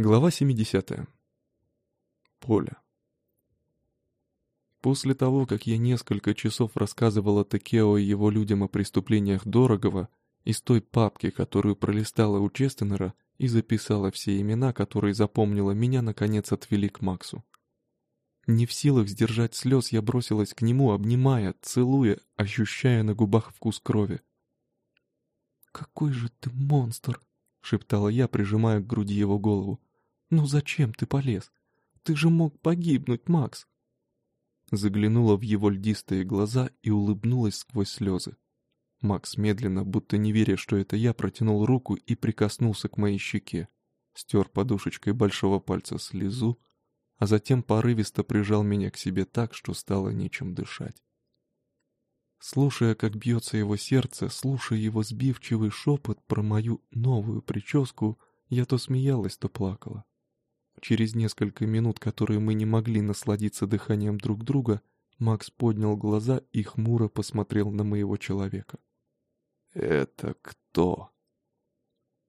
Глава 70. Поле. После того, как я несколько часов рассказывала Текео и его людям о преступлениях Дорогого, из той папки, которую пролистала у Честенера, и записала все имена, которые запомнила, меня наконец отвели к Максу. Не в силах сдержать слез, я бросилась к нему, обнимая, целуя, ощущая на губах вкус крови. «Какой же ты монстр!» — шептала я, прижимая к груди его голову. «Ну зачем ты полез? Ты же мог погибнуть, Макс!» Заглянула в его льдистые глаза и улыбнулась сквозь слезы. Макс медленно, будто не веря, что это я, протянул руку и прикоснулся к моей щеке. Стер подушечкой большого пальца слезу, а затем порывисто прижал меня к себе так, что стало нечем дышать. Слушая, как бьется его сердце, слушая его сбивчивый шепот про мою новую прическу, я то смеялась, то плакала. Через несколько минут, которые мы не могли насладиться дыханием друг друга, Макс поднял глаза и хмуро посмотрел на моего человека. «Это кто?»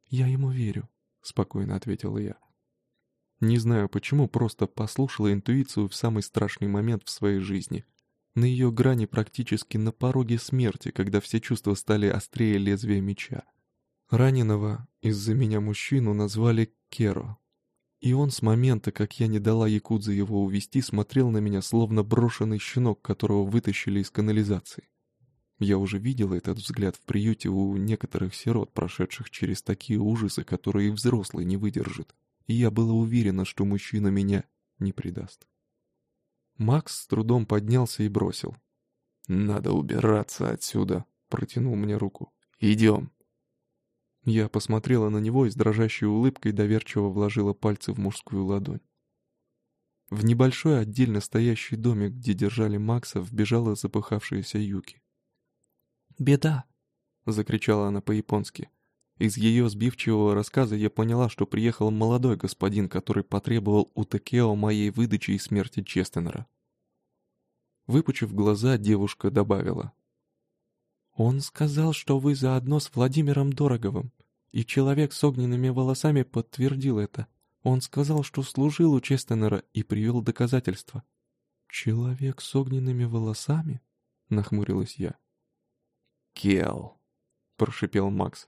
«Я ему верю», — спокойно ответила я. Не знаю почему, просто послушала интуицию в самый страшный момент в своей жизни. На ее грани практически на пороге смерти, когда все чувства стали острее лезвия меча. Раненого из-за меня мужчину назвали Керо, и он с момента, как я не дала Якудзе его увести, смотрел на меня, словно брошенный щенок, которого вытащили из канализации. Я уже видела этот взгляд в приюте у некоторых сирот, прошедших через такие ужасы, которые и взрослый не выдержит. И я была уверена, что мужчина меня не предаст. Макс с трудом поднялся и бросил. «Надо убираться отсюда», — протянул мне руку. «Идем». Я посмотрела на него и с дрожащей улыбкой доверчиво вложила пальцы в мужскую ладонь. В небольшой отдельно стоящий домик, где держали Макса, вбежала запыхавшаяся Юки. «Беда!» — закричала она по-японски. Из ее сбивчивого рассказа я поняла, что приехал молодой господин, который потребовал у Такео моей выдачи и смерти Честенера. Выпучив глаза, девушка добавила. «Он сказал, что вы заодно с Владимиром Дороговым, и человек с огненными волосами подтвердил это. Он сказал, что служил у Честенера и привел доказательства». «Человек с огненными волосами?» — нахмурилась я. «Кел», — прошипел Макс.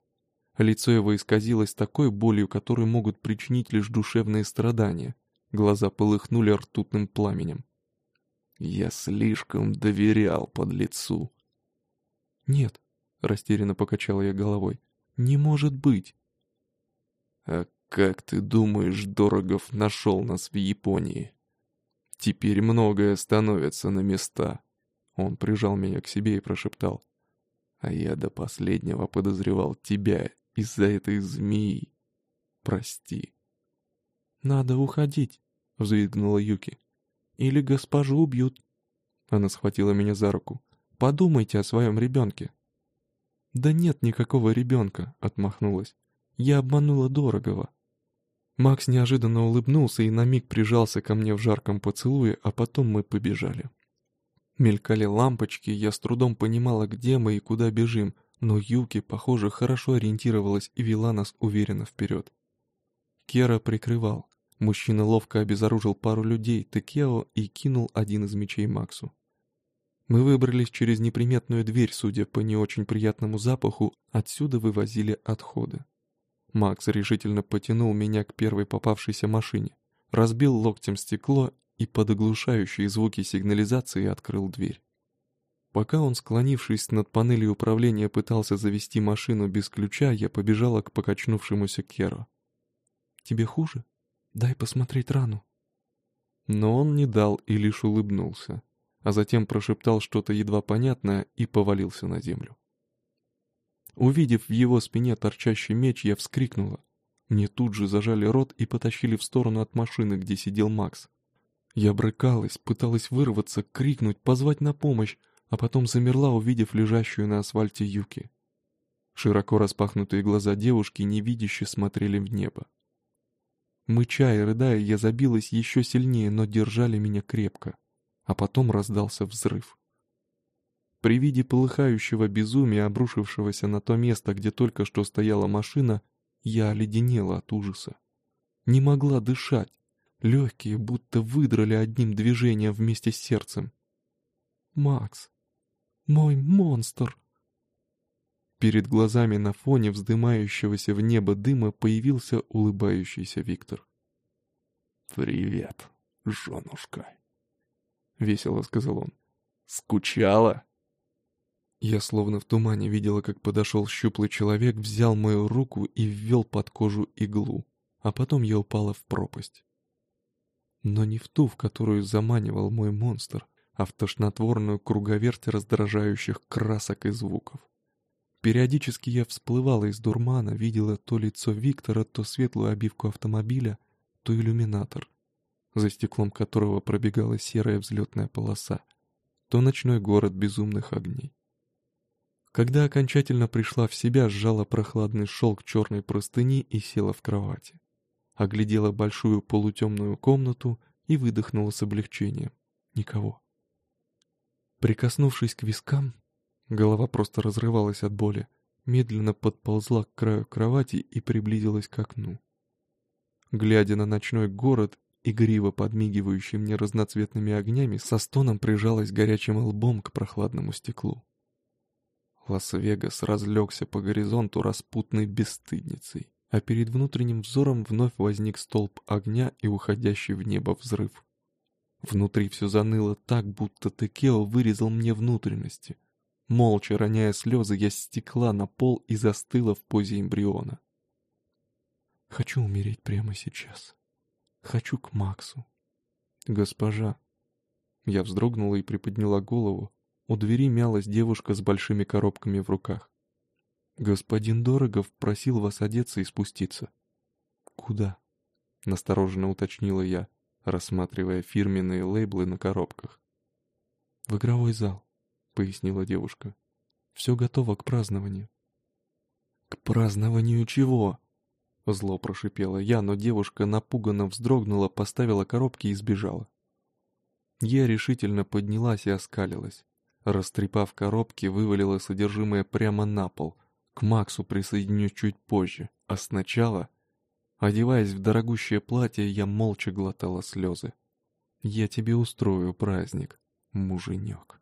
Лицо его исказилось такой болью, которую могут причинить лишь душевные страдания. Глаза полыхнули ртутным пламенем. «Я слишком доверял под лицу. «Нет», — растерянно покачал я головой, — «не может быть». «А как ты думаешь, Дорогов нашел нас в Японии? Теперь многое становится на места». Он прижал меня к себе и прошептал. «А я до последнего подозревал тебя из-за этой змеи. Прости». «Надо уходить», — взвизгнула Юки. «Или госпожу убьют». Она схватила меня за руку. Подумайте о своем ребенке». «Да нет никакого ребенка», — отмахнулась. «Я обманула дорогого». Макс неожиданно улыбнулся и на миг прижался ко мне в жарком поцелуе, а потом мы побежали. Мелькали лампочки, я с трудом понимала, где мы и куда бежим, но Юки, похоже, хорошо ориентировалась и вела нас уверенно вперед. Кера прикрывал. Мужчина ловко обезоружил пару людей, Текео, и кинул один из мечей Максу. Мы выбрались через неприметную дверь, судя по не очень приятному запаху, отсюда вывозили отходы. Макс решительно потянул меня к первой попавшейся машине, разбил локтем стекло и под оглушающие звуки сигнализации открыл дверь. Пока он, склонившись над панелью управления, пытался завести машину без ключа, я побежала к покачнувшемуся Керу. «Тебе хуже? Дай посмотреть рану». Но он не дал и лишь улыбнулся а затем прошептал что-то едва понятное и повалился на землю. Увидев в его спине торчащий меч, я вскрикнула. Мне тут же зажали рот и потащили в сторону от машины, где сидел Макс. Я брыкалась, пыталась вырваться, крикнуть, позвать на помощь, а потом замерла, увидев лежащую на асфальте Юки. Широко распахнутые глаза девушки невидяще смотрели в небо. Мыча и рыдая, я забилась еще сильнее, но держали меня крепко а потом раздался взрыв. При виде полыхающего безумия, обрушившегося на то место, где только что стояла машина, я оледенела от ужаса. Не могла дышать. Легкие будто выдрали одним движением вместе с сердцем. «Макс! Мой монстр!» Перед глазами на фоне вздымающегося в небо дыма появился улыбающийся Виктор. «Привет, женушка!» — весело сказал он. «Скучала?» Я словно в тумане видела, как подошел щуплый человек, взял мою руку и ввел под кожу иглу, а потом я упала в пропасть. Но не в ту, в которую заманивал мой монстр, а в тошнотворную круговерть раздражающих красок и звуков. Периодически я всплывала из дурмана, видела то лицо Виктора, то светлую обивку автомобиля, то иллюминатор, за стеклом которого пробегала серая взлетная полоса, то ночной город безумных огней. Когда окончательно пришла в себя, сжала прохладный шелк черной простыни и села в кровати. Оглядела большую полутемную комнату и выдохнула с облегчением. Никого. Прикоснувшись к вискам, голова просто разрывалась от боли, медленно подползла к краю кровати и приблизилась к окну. Глядя на ночной город, игриво подмигивающий мне разноцветными огнями, со стоном прижалась горячим лбом к прохладному стеклу. Лас-Вегас разлегся по горизонту распутной бесстыдницей, а перед внутренним взором вновь возник столб огня и уходящий в небо взрыв. Внутри все заныло так, будто Текео вырезал мне внутренности. Молча роняя слезы, я стекла на пол и застыла в позе эмбриона. Хочу умереть прямо сейчас. Хочу к Максу. Госпожа. Я вздрогнула и приподняла голову, у двери мялась девушка с большими коробками в руках. «Господин Дорогов просил вас одеться и спуститься». «Куда?» — настороженно уточнила я, рассматривая фирменные лейблы на коробках. «В игровой зал», — пояснила девушка. «Все готово к празднованию». «К празднованию чего?» Зло прошипела я, но девушка напуганно вздрогнула, поставила коробки и сбежала. Я решительно поднялась и оскалилась. Растрепав коробки, вывалила содержимое прямо на пол. К Максу присоединюсь чуть позже, а сначала... Одеваясь в дорогущее платье, я молча глотала слезы. «Я тебе устрою праздник, муженек».